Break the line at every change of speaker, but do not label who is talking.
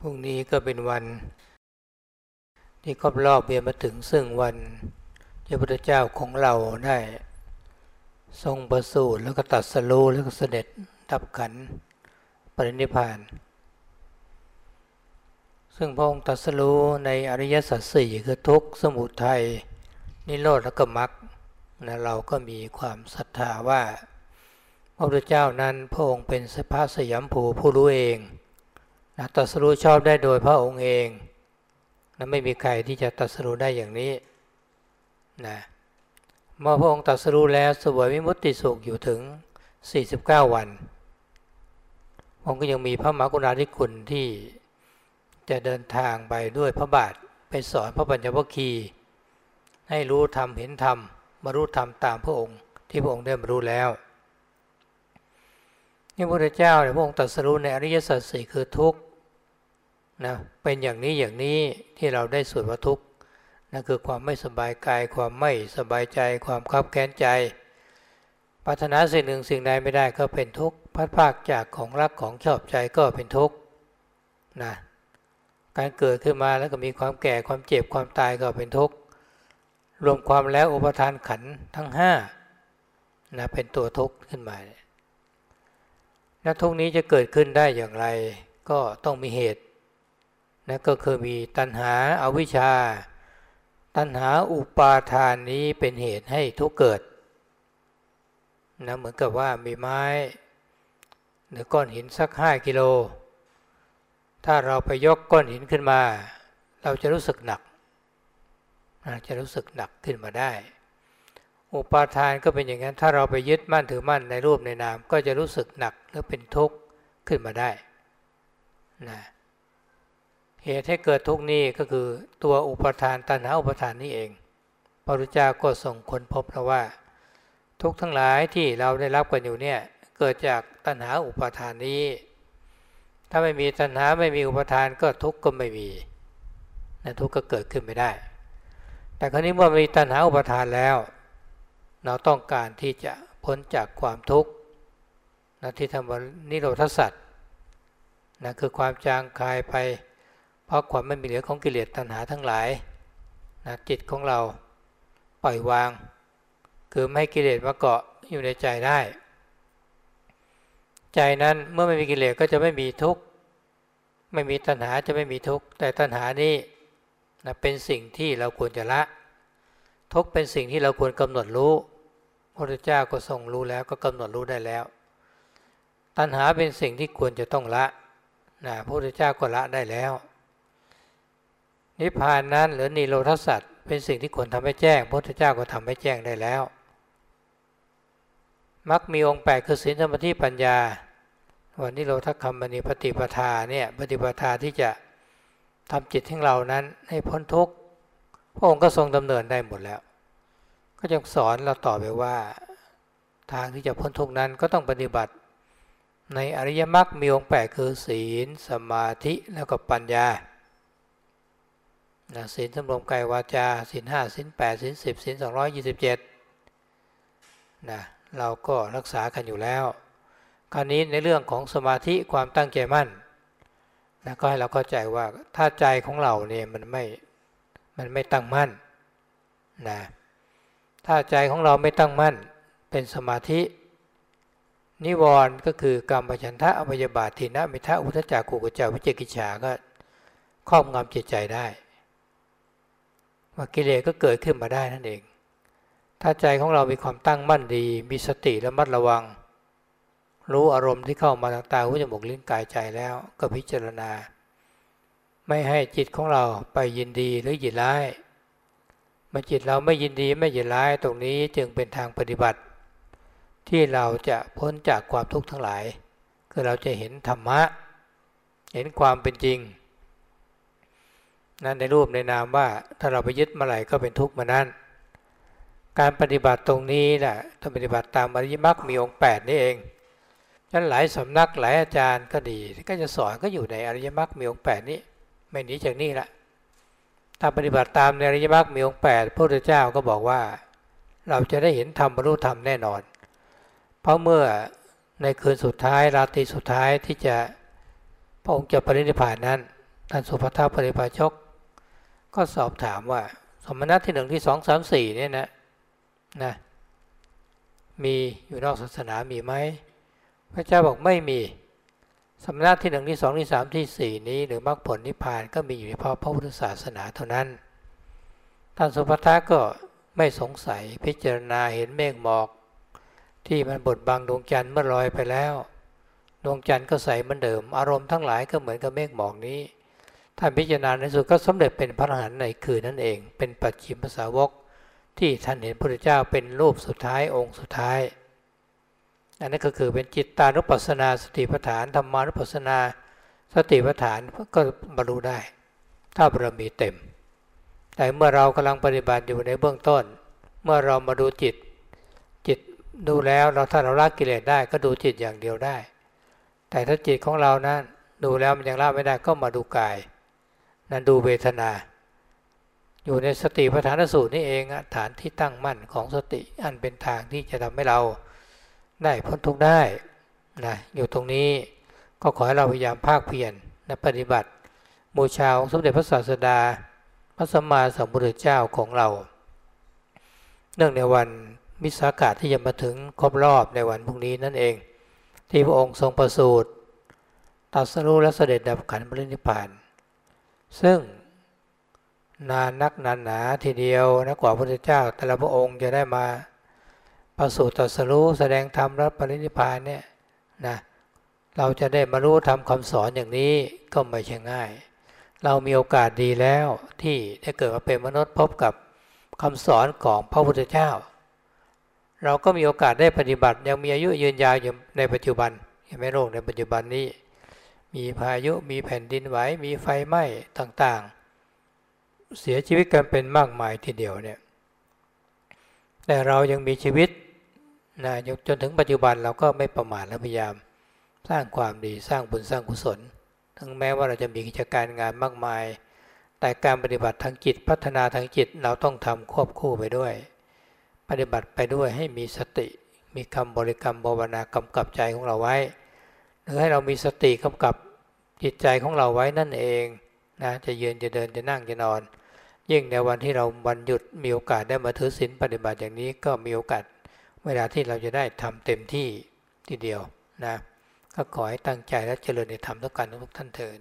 พรุ่งนี้ก็เป็นวัน ที่ครบรอบเบียมาถึงซึ่งวันที่พระพุทธเจ้าของเราได้ ทรงประสูติแล้วก็ตัดสรู้แล้วก็เสด็จดับขันปรินิพาน ซึ่งพระองค์ตัดสรู้ในอริยสัจสี่คือทุกข์สมุทัยนิโรธและก็มรรคนะเราก็มีความศรัทธาว่า พระพุทธเจ้านั้นพระองค์เป็นสภาสยามภูผู้รู้เอง นะตัดสรู้ชอบได้โดยพระองค์เองนะไม่มีใครที่จะตัดสรู้ได้อย่างนี้นะเมื่อพระองค์ตัดสรู้แล้วสวยวิมุตติสุขอยู่ถึง 49 วันองค์ก็ยังมีพระมหากรุณาธิคุณที่จะเดินทางไปด้วยพระบาทไปสอนพระปัญญวคีให้รู้ธรรมเห็นธรรมมารู้ธรรมตามพระองค์ที่พระองค์ได้มารู้แล้วนี่พระพุทธเจ้าเนี่ยพระองค์ตรัสรู้ในอริยสัจสี่คือทุกข์ นะเป็นอย่างนี้อย่างนี้ที่เราได้สวดว่าทุกข์นั่นคือความไม่สบายกาย ความไม่สบายใจ ความคับแค้นใจปรารถนาสิ่งหนึ่งสิ่งใดไม่ได้ก็เป็นทุกข์พัดภาคจากของรักของชอบใจก็เป็นทุกข์นะการเกิดขึ้นมาแล้วก็มีความแก่ความเจ็บความตายก็เป็นทุกข์รวมความแล้วอุปทานขันทั้งห้านะเป็นตัวทุกข์ขึ้นมาแล้วทุกนี้จะเกิดขึ้นได้อย่างไร ก็ต้องมีเหตุ นะก็คือมีตัณหาอาวิชชา ตัณหาอุปาทานนี้เป็นเหตุให้ทุกเกิดนะเหมือนกับว่ามีไม้ หรือก้อนหินสักห้ากิโล ถ้าเราไปยกก้อนหินขึ้นมา เราจะรู้สึกหนักจะรู้สึกหนักขึ้นมาได้ อุปาทานก็เป็นอย่างนั้น ถ้าเราไปยึดมั่นถือมั่นในรูปในนาม ก็จะรู้สึกหนักหรือเป็นทุกข์ขึ้นมาได้นะ เหตุให้เกิดทุกข์นี้ก็คือตัวอุปทานตัณหาอุปทานนี้เองพระพุจ้าก็ส่งคนพบแล้วว่า ทุกทั้งหลายที่เราได้รับกันอยู่เนี่ยเกิดจากตัณหาอุปทานนี้ ถ้าไม่มีตัณหาไม่มีอุปทานก็ทุกข์ก็ไม่มีนะทุกข์ก็เกิดขึ้นไม่ได้ แต่คราวนี้เมื่อมีตัณหาอุปทานแล้ว เราต้องการที่จะพ้นจากความทุกข์นะที่ทำว่านิโรธสัตว์นะคือความจางคายไป เพราะความไม่มีเหลือของกิเลสตัณหาทั้งหลายนะจิตของเราปล่อยวาง คือไม่ให้กิเลสมาเกาะอยู่ในใจได้ ใจนั้นเมื่อไม่มีกิเลสก็จะไม่มีทุกข์ไม่มีตัณหาจะไม่มีทุกข์แต่ตัณหานี้นะเป็นสิ่งที่เราควรจะละ ทุกข์เป็นสิ่งที่เราควรกำหนดรู้พระพุทธเจ้าก็ทรงรู้แล้วก็กำหนดรู้ได้แล้ว ตัณหาเป็นสิ่งที่ควรจะต้องละนะพระพุทธเจ้าก็ละได้แล้ว นิพพานนั้นหรือนิโรธสัตว์เป็นสิ่งที่ควรทำให้แจ้งพระพุทธเจ้าก็ทำให้แจ้งได้แล้วมักมีองค์แปดคือศีลสมาธิปัญญา วันนี้เราทักคำบันิปฏิปทาเนี่ยปฏิปทาที่จะทำจิตของเรานั้นให้พ้นทุกข์พระองค์ก็ทรงดำเนินได้หมดแล้ว ก็จะสอนเราต่อไปว่า ทางที่จะพ้นทุกข์นั้นก็ต้องปฏิบัติ ในอริยมรรคมีองค์แปดคือศีล สมาธิแล้วก็ปัญญา ศีลสำรวมกายวาจาศีลห้าศีลแปดศีลสิบศีลสองร้อยยี่สิบเจ็ดนะเราก็รักษากันอยู่แล้ว คราวนี้ในเรื่องของสมาธิความตั้งใจมั่นนะก็ให้เราเข้าใจว่าถ้าใจของเราเนี่ยมันไม่มันไม่ตั้งมั่นนะถ้าใจของเราไม่ตั้งมั่นเป็นสมาธิ นิวรณ์ก็คือกรรมปชันทะอภัยบาทินะมิทะอุทจักกุกเจ้าวิจิกิจฉาก็ครอบงำจิตใจได้ ว่ากิเลสก็เกิดขึ้นมาได้นั่นเอง ถ้าใจของเรามีความตั้งมั่นดี มีสติและมัดระวัง รู้อารมณ์ที่เข้ามาทางตาหูจมูกลิ้นกายใจแล้วก็พิจารณา ไม่ให้จิตของเราไปยินดีหรือยินร้ายเมื่อจิตเราไม่ยินดีไม่ยินร้ายตรงนี้จึงเป็นทางปฏิบัติ ที่เราจะพ้นจากความทุกข์ทั้งหลาย คือเราจะเห็นธรรมะ เห็นความเป็นจริง นั้นในรูปในนามว่าถ้าเราไปยึดเมาไหร่ก็เป็นทุกข์มานั้น การปฏิบัติตรงนี้นะถ้าปฏิบัติตามอริยมรรคมีองค์8นี่เองฉะนั้นหลายสำนักหลายอาจารย์ก็ดี ก็จะสอนก็อยู่ในอริยมรรคมีองค์แปดนี้ ไม่หนีจากนี่ละถ้าปฏิบัติตามในอริยมรรคมีองค์แปดพระพุทธเจ้าก็บอกว่า เราจะได้เห็นธรรมบรรลุธรรมแน่นอน เพราะเมื่อในคืนสุดท้ายราตรีสุดท้ายที่จะพระองค์จะปรินิพพานนั้นท่านสุภทาปริภาชก ก็สอบถามว่า สมณะที่หนึ่งที่สองสามสี่เนี่ยนะนะมีอยู่นอกศาสนามีไหมพระเจ้าบอกไม่มีสมณะที่หนึ่งที่สองที่สามที่สี่นี้ หรือมรรคผลนิพพานก็มีอยู่เฉพาะพระพุทธศาสนาเท่านั้นท่านสุภทาก็ไม่สงสัยพิจารณาเห็นเมฆหมอก ที่มันบดบังดวงจันทร์เมื่อลอยไปแล้ว ดวงจันทร์ก็ใสเหมือนเดิม อารมณ์ทั้งหลายก็เหมือนกับเมฆหมอกนี้ ท่านพิจารณาในสุดก็สำเร็จเป็นพระอรหันต์ในคืนนั่นเอง เป็นปัจฉิมภาษาวกที่ท่านเห็นพระพุทธเจ้าเป็นรูปสุดท้ายองค์สุดท้าย อันนี้ก็คือเป็นจิตตานุปัสสนาสติปัฏฐานธรรมานุปัสสนาสติปัฏฐานก็บรรลุได้ ถ้าบารมีเต็ม แต่เมื่อเรากำลังปฏิบัติอยู่ในเบื้องต้น เมื่อเรามาดูจิตจิตดูแล้วเราถ้าเราละกิเลสได้ก็ดูจิตอย่างเดียวได้ แต่ถ้าจิตของเรานั้นดูแล้วมันยังละไม่ได้ก็มาดูกาย นั้นดูเวทนา อยู่ในสติปัฏฐานสูตรนี่เองฐานที่ตั้งมั่นของสติอันเป็นทางที่จะทำให้เราได้พ้นทุกข์ได้นะอยู่ตรงนี้ก็ขอให้เราพยายามภาคเพียรนะปฏิบัติบูชาองค์สมเด็จพระศาสดา พระสัมมาสัมพุทธเจ้าของเรา เนื่องในวันมิสากาที่จะมาถึงครบรอบในวันพรุ่งนี้นั่นเอง ที่พระองค์ทรงประสูติตัดสรู้และเสด็จดับขันธ์บริณิพาน ซึ่งนานนักนานหนาทีเดียวนะกว่าพระพุทธเจ้า แต่ละพระองค์จะได้มาประสูติตรัสรู้แสดงธรรมรับปรินิพานเนี่ยนะเราจะได้มารู้ทำคำสอนอย่างนี้ก็ไม่ใช่ง่าย เรามีโอกาสดีแล้วที่ได้เกิดมาเป็นมนุษย์พบกับคำสอนของพระพุทธเจ้า เราก็มีโอกาสได้ปฏิบัติ ยังมีอายุยืนยาวอยู่ในปัจจุบันยังไม่โลกในปัจจุบันนี้ มีพายุมีแผ่นดินไหวมีไฟไหม้ต่างๆ เสียชีวิตกันเป็นมากมายทีเดียวเนี่ยแต่เรายังมีชีวิตนะจนถึงปัจจุบันเราก็ไม่ประมาทและพยายามสร้างความดีสร้างบุญสร้างกุศลทั้งแม้ว่าเราจะมีกิจการงานมากมาย แต่การปฏิบัติทางจิตพัฒนาทางจิตเราต้องทำควบคู่ไปด้วย ปฏิบัติไปด้วยให้มีสติ มีคำบริกรรมภาวนากำกับใจของเราไว้ หรือให้เรามีสติกำกับ จิตใจของเราไว้นั่นเองนะจะยืนจะเดินจะนั่งจะนอน ยิ่งในวันที่เราวันหยุดมีโอกาสได้มาถือศีลปฏิบัติอย่างนี้ก็มีโอกาสเวลาที่เราจะได้ทำเต็มที่ทีเดียวนะก็ขอให้ตั้งใจและเจริญในธรรมทุกการทุกท่านเถิด